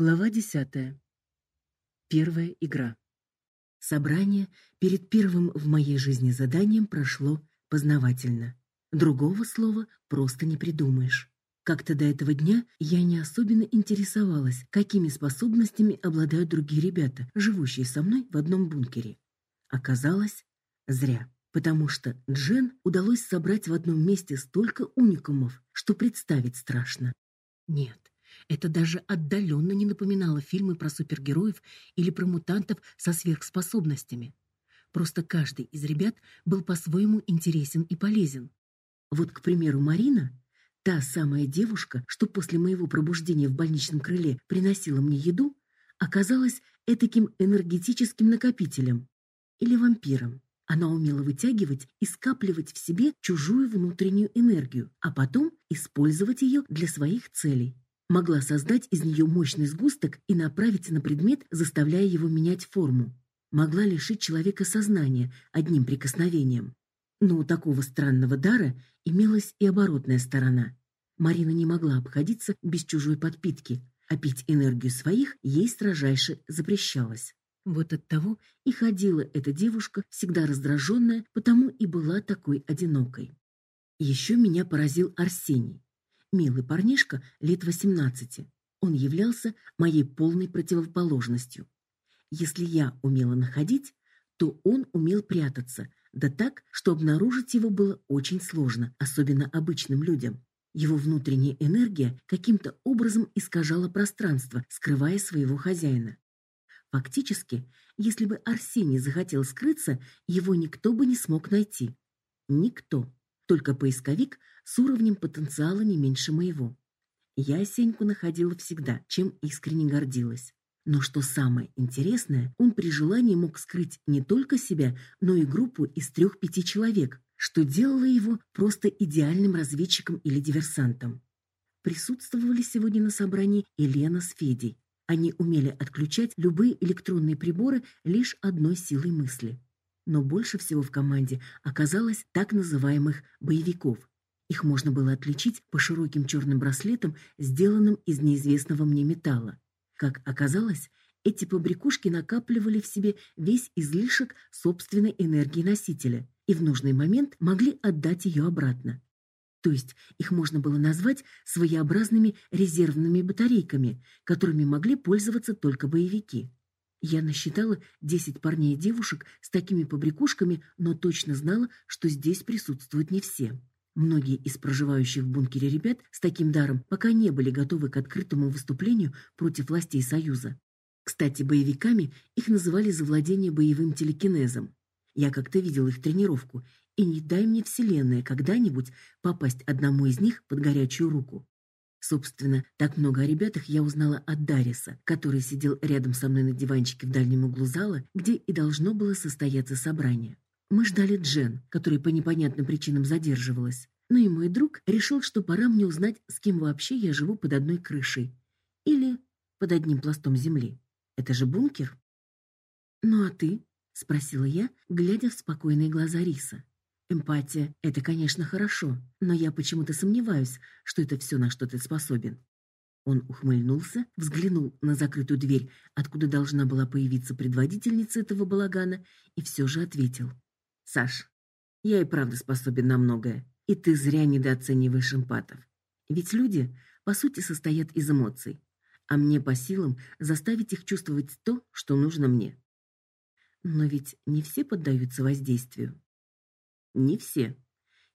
Глава десятая. Первая игра. Собрание перед первым в моей жизни заданием прошло познавательно. Другого слова просто не придумаешь. Как-то до этого дня я не особенно интересовалась, какими способностями обладают другие ребята, живущие со мной в одном бункере. Оказалось, зря, потому что Джен удалось собрать в одном месте столько уникумов, что представить страшно. Нет, это даже отдаленно не напоминало фильмы про супергероев или про мутантов со сверхспособностями. Просто каждый из ребят был по-своему интересен и полезен. Вот, к примеру, Марина, та самая девушка, что после моего пробуждения в больничном крыле приносила мне еду, оказалась этаким энергетическим накопителем или вампиром. Она умела вытягивать и скапливать в себе чужую внутреннюю энергию, а потом использовать ее для своих целей могла создать из нее мощный сгусток и направить на предмет, заставляя его менять форму. Могла лишить человека сознания одним прикосновением. Но у такого странного дара имелась и оборотная сторона. Марина не могла обходиться без чужой подпитки, а пить энергию своих ей строжайше запрещалось. Вот оттого и ходила эта девушка, всегда раздраженная, потому и была такой одинокой. Еще меня поразил Арсений. Милый парнишка лет восемнадцати. Он являлся моей полной противоположностью. Если я умела находить, то он умел прятаться, да так, что обнаружить его было очень сложно, особенно обычным людям. Его внутренняя энергия каким-то образом искажала пространство, скрывая своего хозяина. Фактически, если бы Арсений захотел скрыться, его никто бы не смог найти. Никто. Только поисковик с уровнем потенциала не меньше моего. Я Сеньку находила всегда, чем искренне гордилась. Но что самое интересное, он при желании мог скрыть не только себя, но и группу из трех-пяти человек, что делало его просто идеальным разведчиком или диверсантом. Присутствовали сегодня на собрании и Лена с Федей. Они умели отключать любые электронные приборы лишь одной силой мысли. Но больше всего в команде оказалось так называемых боевиков, их можно было отличить по широким черным браслетам, сделанным из неизвестного мне металла. Как оказалось, эти побрякушки накапливали в себе весь излишек собственной энергии носителя и в нужный момент могли отдать ее обратно. То есть их можно было назвать своеобразными резервными батарейками, которыми могли пользоваться только боевики. Я насчитала 10 парней и девушек с такими побрякушками, но точно знала, что здесь присутствуют не все. Многие из проживающих в бункере ребят с таким даром пока не были готовы к открытому выступлению против властей Союза. Кстати, боевиками их называли за владение боевым телекинезом. Я как-то видел их тренировку, и не дай мне вселенная когда-нибудь попасть одному из них под горячую руку. Собственно, так много о ребятах я узнала от Дариса, который сидел рядом со мной на диванчике в дальнем углу зала, где и должно было состояться собрание. Мы ждали Джен, которая по непонятным причинам задерживалась. Но и мой друг решил, что пора мне узнать, с кем вообще я живу под одной крышей. Или под одним пластом земли. Это же бункер. «Ну а ты?» — спросила я, глядя в спокойные глаза Риса. Эмпатия — это, конечно, хорошо, но я почему-то сомневаюсь, что это все, на что ты способен. Он ухмыльнулся, взглянул на закрытую дверь, откуда должна была появиться предводительница этого балагана, и все же ответил. Саш, я и правда способен на многое, и ты зря недооцениваешь эмпатов. Ведь люди, по сути, состоят из эмоций, а мне по силам заставить их чувствовать то, что нужно мне. Но ведь не все поддаются воздействию. Не все,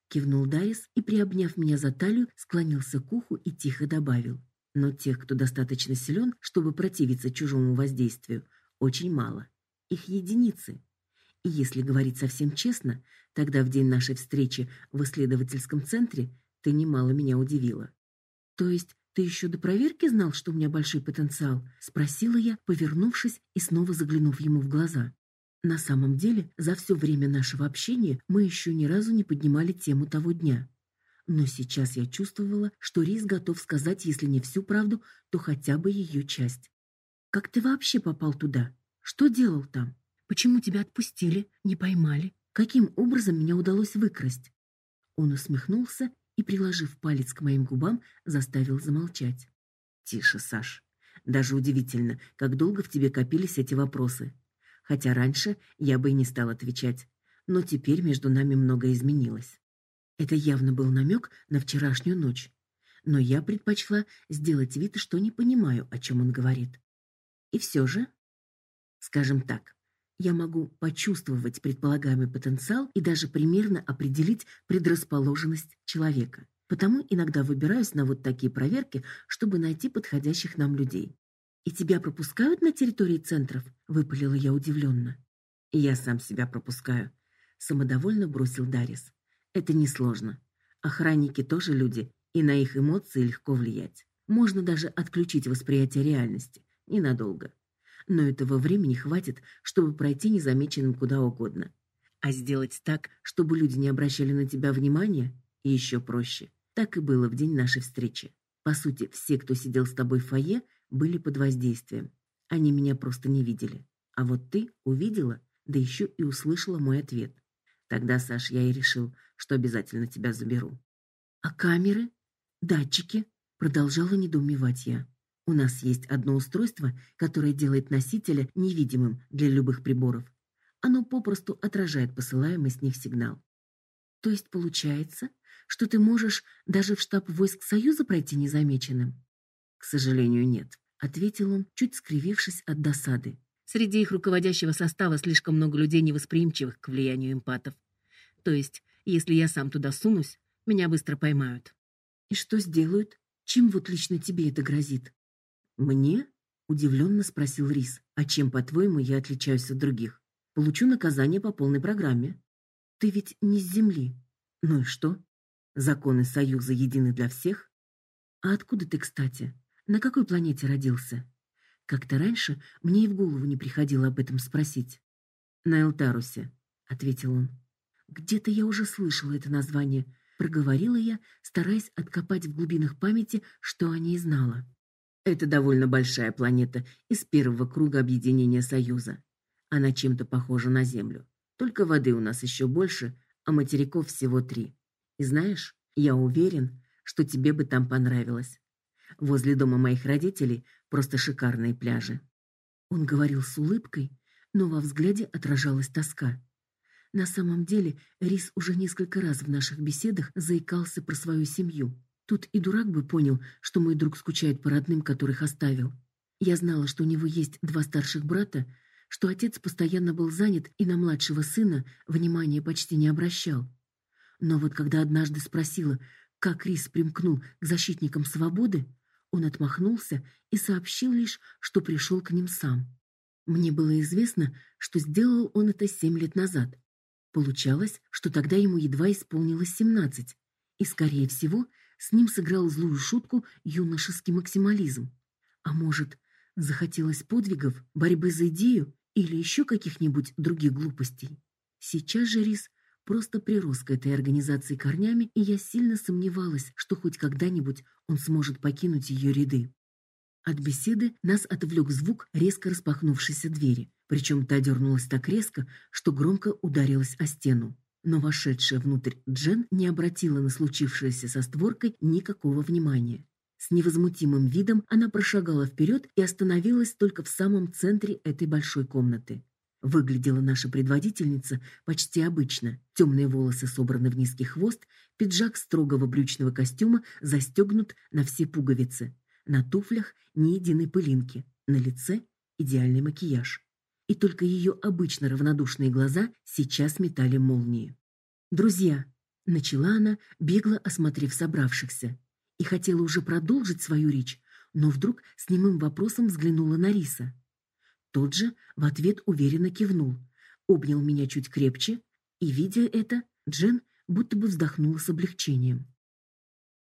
кивнул Дайс и, приобняв меня за талию, склонился к уху и тихо добавил: "Но тех, кто достаточно силен, чтобы противиться чужому воздействию, очень мало. Их единицы. И если говорить совсем честно, тогда в день нашей встречи в исследовательском центре ты немало меня удивила. То есть ты еще до проверки знал, что у меня большой потенциал, спросила я, повернувшись и снова заглянув ему в глаза. На самом деле, за все время нашего общения мы еще ни разу не поднимали тему того дня. Но сейчас я чувствовала, что Рис готов сказать, если не всю правду, то хотя бы ее часть. Как ты вообще попал туда? Что делал там? Почему тебя отпустили, не поймали? Каким образом меня удалось выкрасть? Он усмехнулся и, приложив палец к моим губам, заставил замолчать. Тише, Саш. Даже удивительно, как долго в тебе копились эти вопросы. Хотя раньше я бы и не стал отвечать, но теперь между нами многое изменилось. Это явно был намек на вчерашнюю ночь. Но я предпочла сделать вид, что не понимаю, о чем он говорит. И все же, скажем так, я могу почувствовать предполагаемый потенциал и даже примерно определить предрасположенность человека. Потому иногда выбираюсь на вот такие проверки, чтобы найти подходящих нам людей. И тебя пропускают на территории центров? выпалила я удивленно. И я сам себя пропускаю, самодовольно бросил Дарис. Это несложно. Охранники тоже люди, и на их эмоции легко влиять. Можно даже отключить восприятие реальности ненадолго но этого времени хватит, чтобы пройти незамеченным куда угодно. А сделать так, чтобы люди не обращали на тебя внимания, еще проще. Так и было в день нашей встречи. По сути, все, кто сидел с тобой в фойе, были под воздействием. Они меня просто не видели. А вот ты увидела, да еще и услышала мой ответ. Тогда, Саш, я и решил, что обязательно тебя заберу. А камеры, датчики, продолжала недоумевать я. У нас есть одно устройство, которое делает носителя невидимым для любых приборов. Оно попросту отражает посылаемый с них сигнал. То есть получается, что ты можешь даже в штаб войск Союза пройти незамеченным? К сожалению, нет, ответил он, чуть скривившись от досады. Среди их руководящего состава слишком много людей невосприимчивых к влиянию эмпатов. То есть, если я сам туда сунусь, меня быстро поймают. И что сделают? Чем вот лично тебе это грозит? Мне? удивленно спросил Рис. А чем, по-твоему, я отличаюсь от других? Получу наказание по полной программе. Ты ведь не с земли. Ну и что? Законы Союза едины для всех. А откуда ты, кстати? На какой планете родился? Как-то раньше мне и в голову не приходило об этом спросить. На Элтарусе, ответил он. Где-то я уже слышала это название, проговорила я, стараясь откопать в глубинах памяти, что о ней знала. Это довольно большая планета из первого круга объединения Союза. Она чем-то похожа на Землю. Только воды у нас еще больше, а материков всего три. И знаешь, я уверен, что тебе бы там понравилось. Возле дома моих родителей просто шикарные пляжи. Он говорил с улыбкой, но во взгляде отражалась тоска. На самом деле, Рис уже несколько раз в наших беседах заикался про свою семью. Тут и дурак бы понял, что мой друг скучает по родным, которых оставил. Я знала, что у него есть два старших брата, что отец постоянно был занят и на младшего сына внимания почти не обращал. Но вот когда однажды спросила, как Рис примкнул к защитникам свободы, он отмахнулся и сообщил лишь, что пришел к ним сам. Мне было известно, что сделал он это семь лет назад. Получалось, что тогда ему едва исполнилось семнадцать, и скорее всего, с ним сыграл злую шутку юношеский максимализм. А может, захотелось подвигов, борьбы за идею или еще каких-нибудь других глупостей? Сейчас же Рис просто прирос к этой организации корнями, и я сильно сомневалась, что хоть когда-нибудь он сможет покинуть ее ряды. От беседы нас отвлек звук резко распахнувшейся двери, причем та дернулась так резко, что громко ударилась о стену но вошедшая внутрь Джен не обратила на случившееся со створкой никакого внимания. С невозмутимым видом она прошагала вперед и остановилась только в самом центре этой большой комнаты. Выглядела наша предводительница почти обычно. Темные волосы собраны в низкий хвост, пиджак строгого брючного костюма застегнут на все пуговицы. На туфлях ни единой пылинки, на лице идеальный макияж и только ее обычно равнодушные глаза сейчас метали молнии. "Друзья", начала она, бегло осмотрев собравшихся, и хотела уже продолжить свою речь, но вдруг с немым вопросом взглянула на Риса. Тот же в ответ уверенно кивнул, обнял меня чуть крепче, и видя это, Джен будто бы вздохнула с облегчением.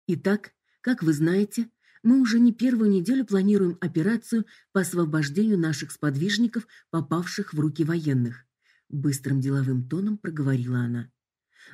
Итак, как вы знаете, мы уже не первую неделю планируем операцию по освобождению наших сподвижников, попавших в руки военных, быстрым деловым тоном проговорила она.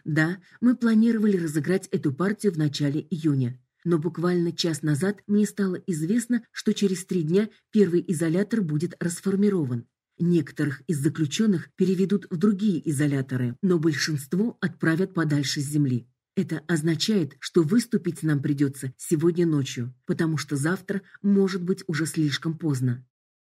Да, мы планировали разыграть эту партию в начале июня, но буквально час назад мне стало известно, что через три дня первый изолятор будет расформирован. Некоторых из заключенных переведут в другие изоляторы, но большинство отправят подальше с земли. Это означает, что выступить нам придется сегодня ночью, потому что завтра может быть уже слишком поздно.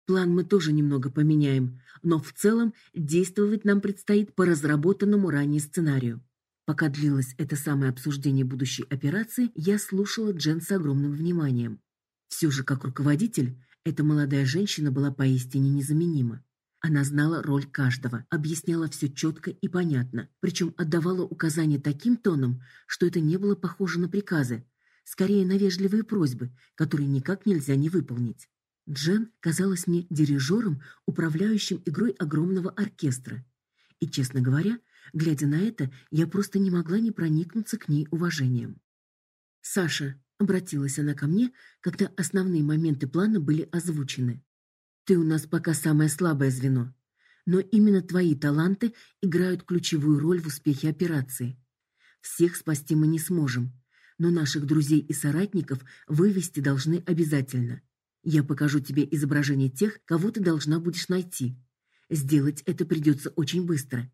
План мы тоже немного поменяем, но в целом действовать нам предстоит по разработанному ранее сценарию. Пока длилось это самое обсуждение будущей операции, я слушала Джен с огромным вниманием. Все же, как руководитель, эта молодая женщина была поистине незаменима. Она знала роль каждого, объясняла все четко и понятно, причем отдавала указания таким тоном, что это не было похоже на приказы, скорее на вежливые просьбы, которые никак нельзя не выполнить. Джен казалась мне дирижером, управляющим игрой огромного оркестра. И, честно говоря, глядя на это, я просто не могла не проникнуться к ней уважением. «Саша», — обратилась она ко мне, когда основные моменты плана были озвучены. «Ты у нас пока самое слабое звено, но именно твои таланты играют ключевую роль в успехе операции. Всех спасти мы не сможем, но наших друзей и соратников вывести должны обязательно. Я покажу тебе изображение тех, кого ты должна будешь найти. Сделать это придется очень быстро.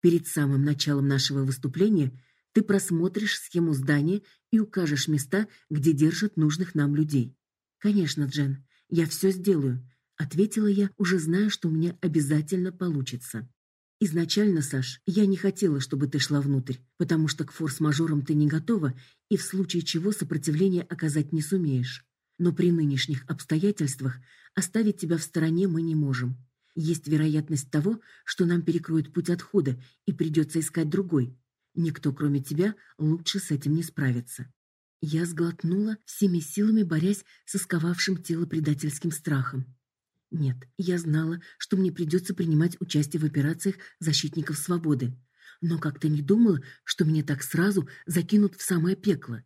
Перед самым началом нашего выступления ты просмотришь схему здания и укажешь места, где держат нужных нам людей. Конечно, Джен, я все сделаю, ответила я, уже зная, что у меня обязательно получится. Изначально, Саш, я не хотела, чтобы ты шла внутрь, потому что к форс-мажорам ты не готова и в случае чего сопротивление оказать не сумеешь но при нынешних обстоятельствах оставить тебя в стороне мы не можем. Есть вероятность того, что нам перекроют путь отхода и придется искать другой. Никто, кроме тебя, лучше с этим не справится. Я сглотнула всеми силами, борясь со сковавшим тело предательским страхом. Нет, я знала, что мне придется принимать участие в операциях защитников свободы, но как-то не думала, что меня так сразу закинут в самое пекло.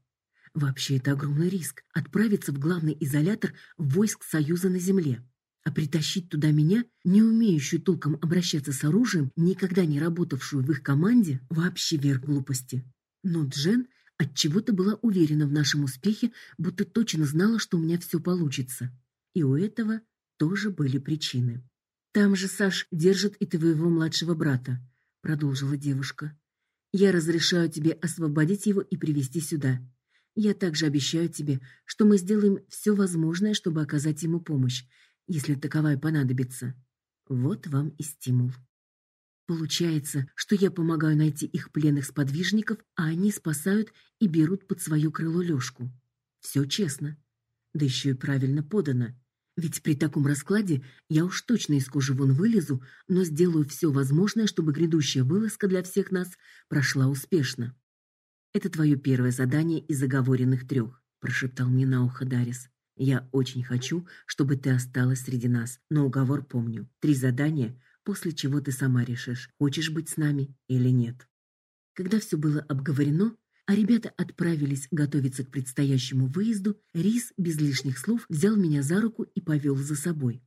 Вообще это огромный риск отправиться в главный изолятор войск Союза на земле. А притащить туда меня, не умеющую толком обращаться с оружием, никогда не работавшую в их команде, вообще верх глупости. Но Джен от чего-то была уверена в нашем успехе, будто точно знала, что у меня все получится. И у этого тоже были причины. Там же Саш держит и твоего младшего брата, продолжила девушка. Я разрешаю тебе освободить его и привести сюда. Я также обещаю тебе, что мы сделаем все возможное, чтобы оказать ему помощь, если таковая понадобится. Вот вам и стимул. Получается, что я помогаю найти их пленных сподвижников, а они спасают и берут под свое крыло Лёшку. Все честно. Да еще и правильно подано. Ведь при таком раскладе я уж точно из кожи вон вылезу, но сделаю все возможное, чтобы грядущая вылазка для всех нас прошла успешно. Это твое первое задание из заговоренных трех», — прошептал мне на ухо Дарис. Я очень хочу, чтобы ты осталась среди нас, но уговор помню. Три задания, после чего ты сама решишь, хочешь быть с нами или нет. Когда все было обговорено, а ребята отправились готовиться к предстоящему выезду, Рис без лишних слов взял меня за руку и повел за собой.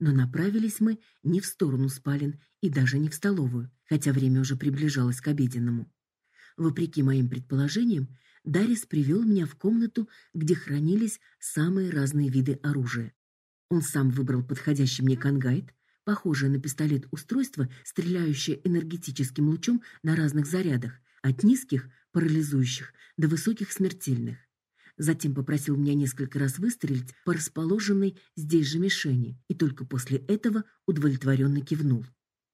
Но направились мы не в сторону спален и даже не в столовую, хотя время уже приближалось к обеденному. Вопреки моим предположениям, Дарис привел меня в комнату, где хранились самые разные виды оружия. Он сам выбрал подходящий мне кангайт, похожее на пистолет устройство, стреляющее энергетическим лучом на разных зарядах, от низких, парализующих, до высоких смертельных. Затем попросил меня несколько раз выстрелить по расположенной здесь же мишени, и только после этого удовлетворенно кивнул.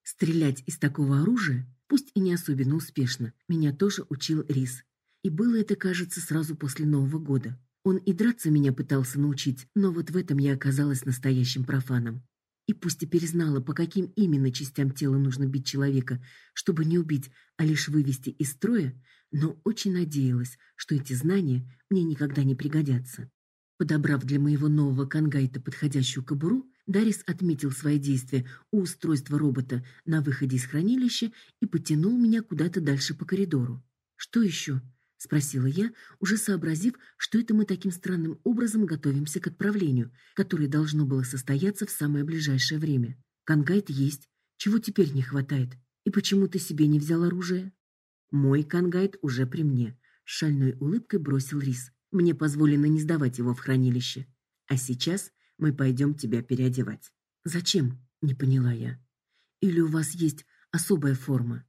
Стрелять из такого оружия пусть и не особенно успешно. Меня тоже учил Рис. И было это, кажется, сразу после Нового года. Он и драться меня пытался научить, но вот в этом я оказалась настоящим профаном. И пусть теперь знала, по каким именно частям тела нужно бить человека, чтобы не убить, а лишь вывести из строя, но очень надеялась, что эти знания мне никогда не пригодятся. Подобрав для моего нового кангайта подходящую кобуру, Дарис отметил свои действия у устройства робота на выходе из хранилища и потянул меня куда-то дальше по коридору. Что еще? Спросила я, уже сообразив, что это мы таким странным образом готовимся к отправлению, которое должно было состояться в самое ближайшее время. Кангайт есть, чего теперь не хватает? И почему ты себе не взял оружие? Мой кангайт уже при мне, шальной улыбкой бросил Рис. Мне позволено не сдавать его в хранилище. А сейчас мы пойдем тебя переодевать. Зачем? Не поняла я. Или у вас есть особая форма?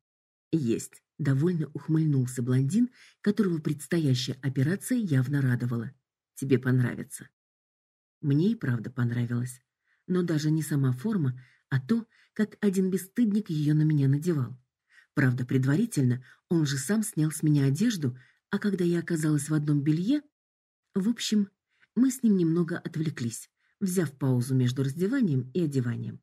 Есть. Довольно ухмыльнулся блондин, которого предстоящая операция явно радовала. Тебе понравится. Мне и правда понравилось, но даже не сама форма, а то, как один бесстыдник ее на меня надевал. Правда, предварительно он же сам снял с меня одежду, а когда я оказалась в одном белье, в общем, мы с ним немного отвлеклись, взяв паузу между раздеванием и одеванием.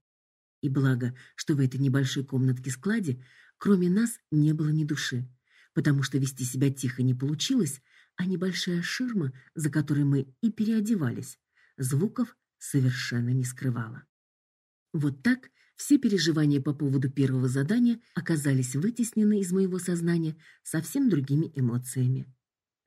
И благо, что в этой небольшой комнатке-складе, кроме нас, не было ни души, потому что вести себя тихо не получилось, а небольшая ширма, за которой мы и переодевались, звуков совершенно не скрывала. Вот так все переживания по поводу первого задания оказались вытеснены из моего сознания совсем другими эмоциями.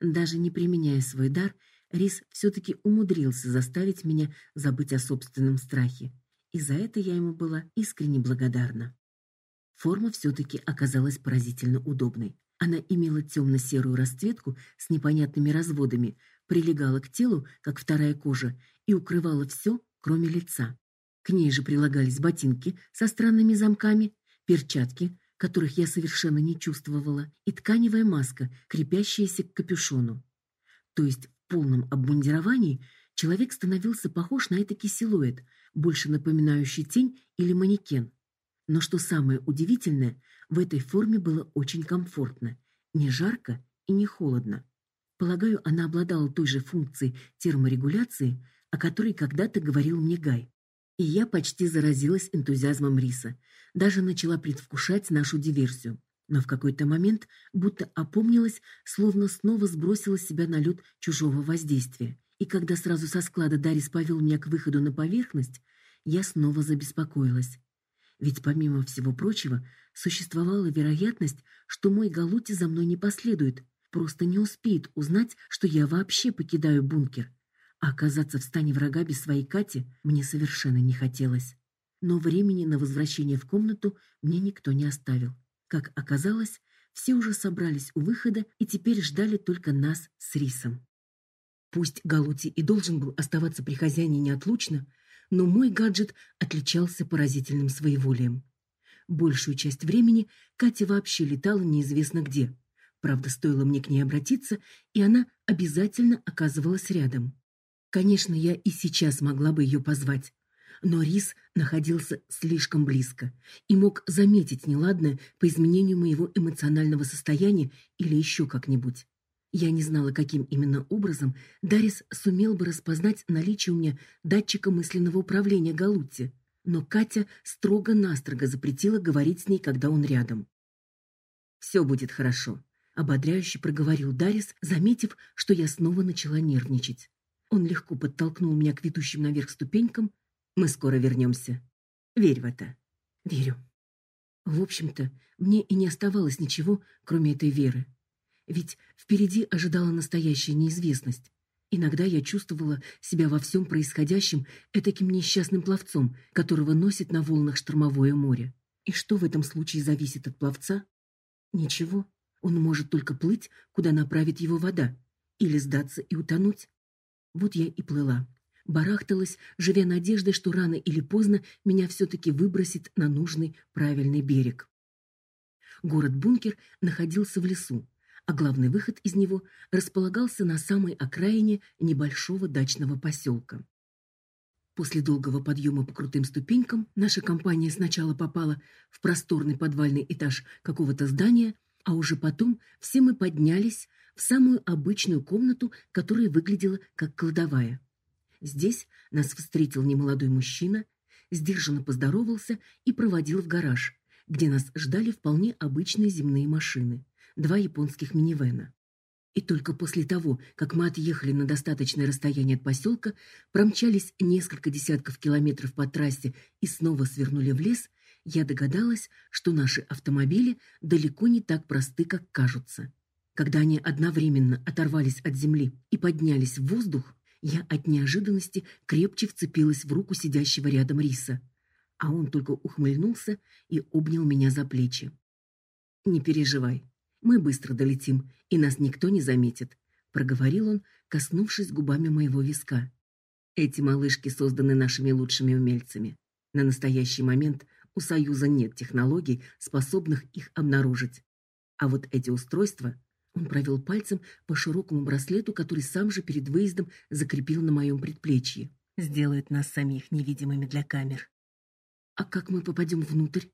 Даже не применяя свой дар, Рис все таки умудрился заставить меня забыть о собственном страхе, и за это я ему была искренне благодарна. Форма все таки оказалась поразительно удобной. Она имела темно серую расцветку с непонятными разводами, прилегала к телу, как вторая кожа, и укрывала все, кроме лица. К ней же прилагались ботинки со странными замками, перчатки, которых я совершенно не чувствовала, и тканевая маска, крепящаяся к капюшону. То есть в полном обмундировании человек становился похож на этакий силуэт, больше напоминающий тень или манекен. Но что самое удивительное, в этой форме было очень комфортно, не жарко и не холодно. Полагаю, она обладала той же функцией терморегуляции, о которой когда-то говорил мне Гай. И я почти заразилась энтузиазмом Риса, даже начала предвкушать нашу диверсию. Но в какой-то момент будто опомнилась, словно снова сбросила себя налет чужого воздействия. И когда сразу со склада Дарис повел меня к выходу на поверхность, я снова забеспокоилась. Ведь помимо всего прочего, существовала вероятность, что мой Галути за мной не последует, просто не успеет узнать, что я вообще покидаю бункер. А оказаться в стане врага без своей Кати мне совершенно не хотелось. Но времени на возвращение в комнату мне никто не оставил. Как оказалось, все уже собрались у выхода и теперь ждали только нас с Рисом. Пусть Галути и должен был оставаться при хозяине неотлучно, но мой гаджет отличался поразительным своеволием. Большую часть времени Катя вообще летала неизвестно где. Правда, стоило мне к ней обратиться, и она обязательно оказывалась рядом. Конечно, я и сейчас могла бы ее позвать, но Рис находился слишком близко и мог заметить неладное по изменению моего эмоционального состояния или еще как-нибудь. Я не знала, каким именно образом Дарис сумел бы распознать наличие у меня датчика мысленного управления Галутти, но Катя строго-настрого запретила говорить с ней, когда он рядом. «Все будет хорошо», — ободряюще проговорил Дарис, заметив, что я снова начала нервничать. Он легко подтолкнул меня к ведущим наверх ступенькам. Мы скоро вернемся. Верь в это. Верю. В общем-то, мне и не оставалось ничего, кроме этой веры. Ведь впереди ожидала настоящая неизвестность. Иногда я чувствовала себя во всем происходящем этаким несчастным пловцом, которого носит на волнах штормовое море. И что в этом случае зависит от пловца? Ничего. Он может только плыть, куда направит его вода, или сдаться и утонуть. Вот я и плыла. Барахталась, живя надеждой, что рано или поздно меня все-таки выбросит на нужный правильный берег. Город-бункер находился в лесу, а главный выход из него располагался на самой окраине небольшого дачного поселка. После долгого подъема по крутым ступенькам наша компания сначала попала в просторный подвальный этаж какого-то здания, а уже потом все мы поднялись в самую обычную комнату, которая выглядела как кладовая. Здесь нас встретил немолодой мужчина, сдержанно поздоровался и проводил в гараж, где нас ждали вполне обычные земные машины, два японских минивэна. И только после того, как мы отъехали на достаточное расстояние от поселка, промчались несколько десятков километров по трассе и снова свернули в лес, я догадалась, что наши автомобили далеко не так просты, как кажутся. Когда они одновременно оторвались от земли и поднялись в воздух, я от неожиданности крепче вцепилась в руку сидящего рядом Риса, а он только ухмыльнулся и обнял меня за плечи. Не переживай, мы быстро долетим, и нас никто не заметит, проговорил он, коснувшись губами моего виска. Эти малышки созданы нашими лучшими умельцами. На настоящий момент у Союза нет технологий, способных их обнаружить. А вот эти устройства, он провел пальцем по широкому браслету, который сам же перед выездом закрепил на моем предплечье, сделают нас самих невидимыми для камер. А как мы попадем внутрь?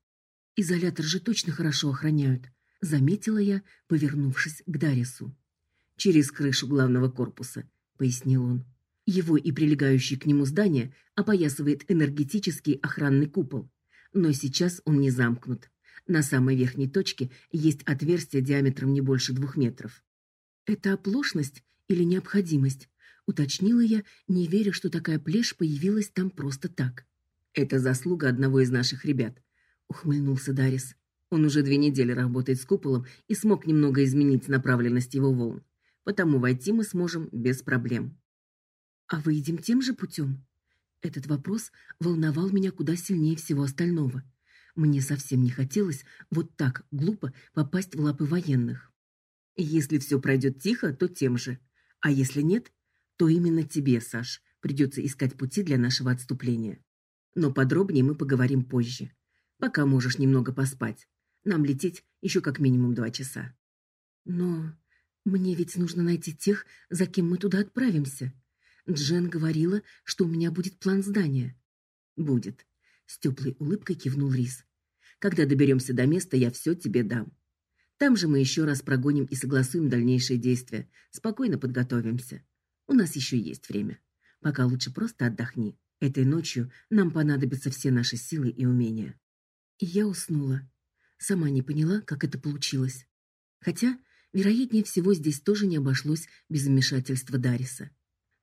Изолятор же точно хорошо охраняют, заметила я, повернувшись к Дарису. Через крышу главного корпуса, пояснил он. Его и прилегающее к нему здание опоясывает энергетический охранный купол, но сейчас он не замкнут. На самой верхней точке есть отверстие диаметром не больше двух метров. Это оплошность или необходимость? уточнила я, не веря, что такая плешь появилась там просто так. Это заслуга одного из наших ребят, ухмыльнулся Дарис. Он уже две недели работает с куполом и смог немного изменить направленность его волн. Потому войти мы сможем без проблем. А выйдем тем же путем? Этот вопрос волновал меня куда сильнее всего остального. Мне совсем не хотелось вот так глупо попасть в лапы военных. Если все пройдет тихо, то тем же. А если нет, то именно тебе, Саш, придется искать пути для нашего отступления. Но подробнее мы поговорим позже. Пока можешь немного поспать. Нам лететь еще как минимум два часа. Но мне ведь нужно найти тех, за кем мы туда отправимся. Джен говорила, что у меня будет план здания. Будет. С теплой улыбкой кивнул Рис. Когда доберемся до места, я все тебе дам. Там же мы еще раз прогоним и согласуем дальнейшие действия. Спокойно подготовимся. У нас еще есть время. Пока лучше просто отдохни. Этой ночью нам понадобятся все наши силы и умения. И я уснула. Сама не поняла, как это получилось. Хотя, вероятнее всего, здесь тоже не обошлось без вмешательства Дариса.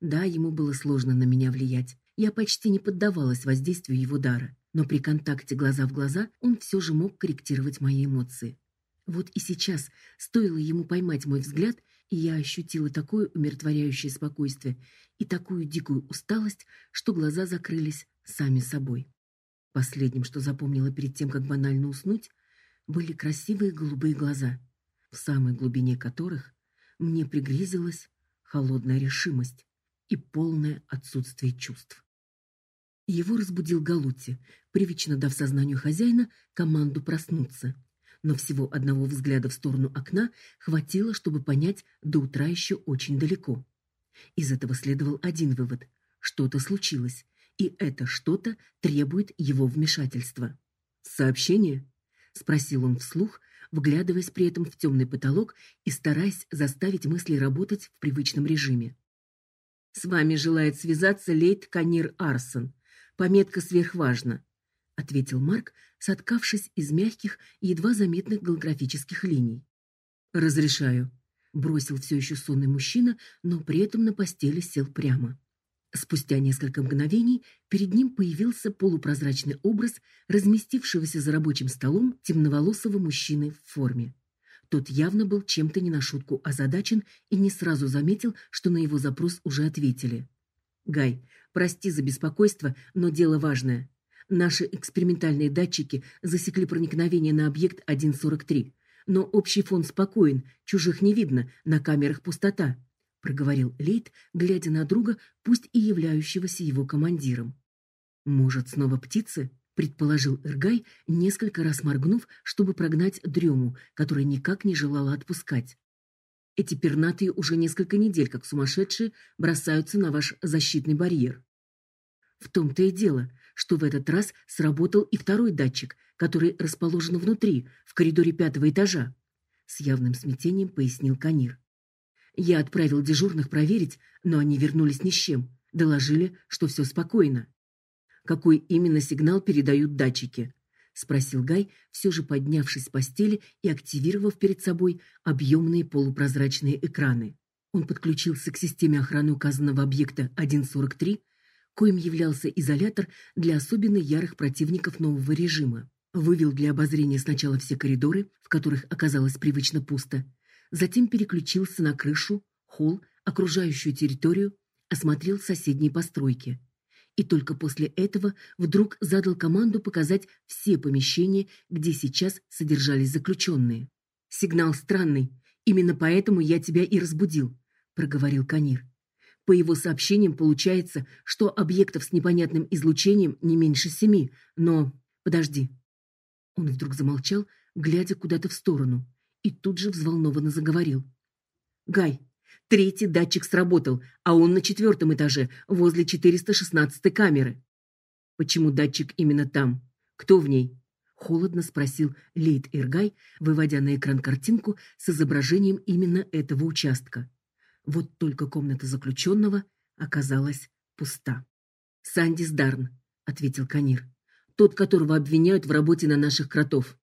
Да, ему было сложно на меня влиять. Я почти не поддавалась воздействию его дара но при контакте глаза в глаза он все же мог корректировать мои эмоции. Вот и сейчас, стоило ему поймать мой взгляд, и я ощутила такое умиротворяющее спокойствие и такую дикую усталость, что глаза закрылись сами собой. Последним, что запомнила перед тем, как банально уснуть, были красивые голубые глаза, в самой глубине которых мне пригрезилась холодная решимость и полное отсутствие чувств. Его разбудил Галути, привычно дав сознанию хозяина команду проснуться. Но всего одного взгляда в сторону окна хватило, чтобы понять, до утра еще очень далеко. Из этого следовал один вывод: что-то случилось, и это что-то требует его вмешательства. Сообщение? Спросил он вслух, вглядываясь при этом в темный потолок и стараясь заставить мысли работать в привычном режиме. С вами желает связаться лейт Канир Арсон. Пометка сверхважна, ответил Марк, соткавшись из мягких едва заметных голографических линий. Разрешаю, бросил все еще сонный мужчина, но при этом на постели сел прямо. Спустя несколько мгновений перед ним появился полупрозрачный образ разместившегося за рабочим столом темноволосого мужчины в форме. Тот явно был чем-то не на шутку озадачен и не сразу заметил, что на его запрос уже ответили. Гай, прости за беспокойство, но дело важное. Наши экспериментальные датчики засекли проникновение на объект 143, но общий фон спокоен, чужих не видно, на камерах пустота, проговорил Лейт, глядя на друга, пусть и являющегося его командиром. Может, снова птицы? предположил Эргай, несколько раз моргнув, чтобы прогнать дрему, которая никак не желала отпускать. Эти пернатые уже несколько недель, как сумасшедшие, бросаются на ваш защитный барьер. В том-то и дело, что в этот раз сработал и второй датчик, который расположен внутри, в коридоре пятого этажа. С явным смятением пояснил Канир. Я отправил дежурных проверить, но они вернулись ни с чем. Доложили, что все спокойно. Какой именно сигнал передают датчики? спросил Гай, все же поднявшись с постели и активировав перед собой объемные полупрозрачные экраны. Он подключился к системе охраны указанного объекта 143, коим являлся изолятор для особенно ярых противников нового режима. Вывел для обозрения сначала все коридоры, в которых оказалось привычно пусто, затем переключился на крышу, холл, окружающую территорию, осмотрел соседние постройки и только после этого вдруг задал команду показать все помещения, где сейчас содержались заключенные. Сигнал странный, именно поэтому я тебя и разбудил, проговорил Канир. По его сообщениям получается, что объектов с непонятным излучением не меньше семи, но подожди. Он вдруг замолчал, глядя куда-то в сторону, и тут же взволнованно заговорил. Гай, третий датчик сработал, а он на четвертом этаже, возле 416 камеры. Почему датчик именно там? Кто в ней? холодно спросил Лейт Иргай, выводя на экран картинку с изображением именно этого участка. Вот только комната заключенного оказалась пуста. Сандис Дарн, ответил Канир. Тот, которого обвиняют в работе на наших кротов.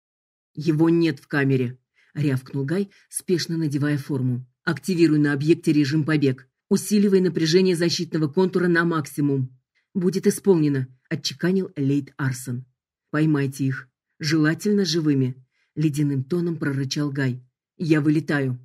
Его нет в камере, рявкнул Гай, спешно надевая форму. Активируй на объекте режим побег. Усиливай напряжение защитного контура на максимум. Будет исполнено, отчеканил Лейт Арсон. Поймайте их, желательно живыми, ледяным тоном прорычал Гай. Я вылетаю.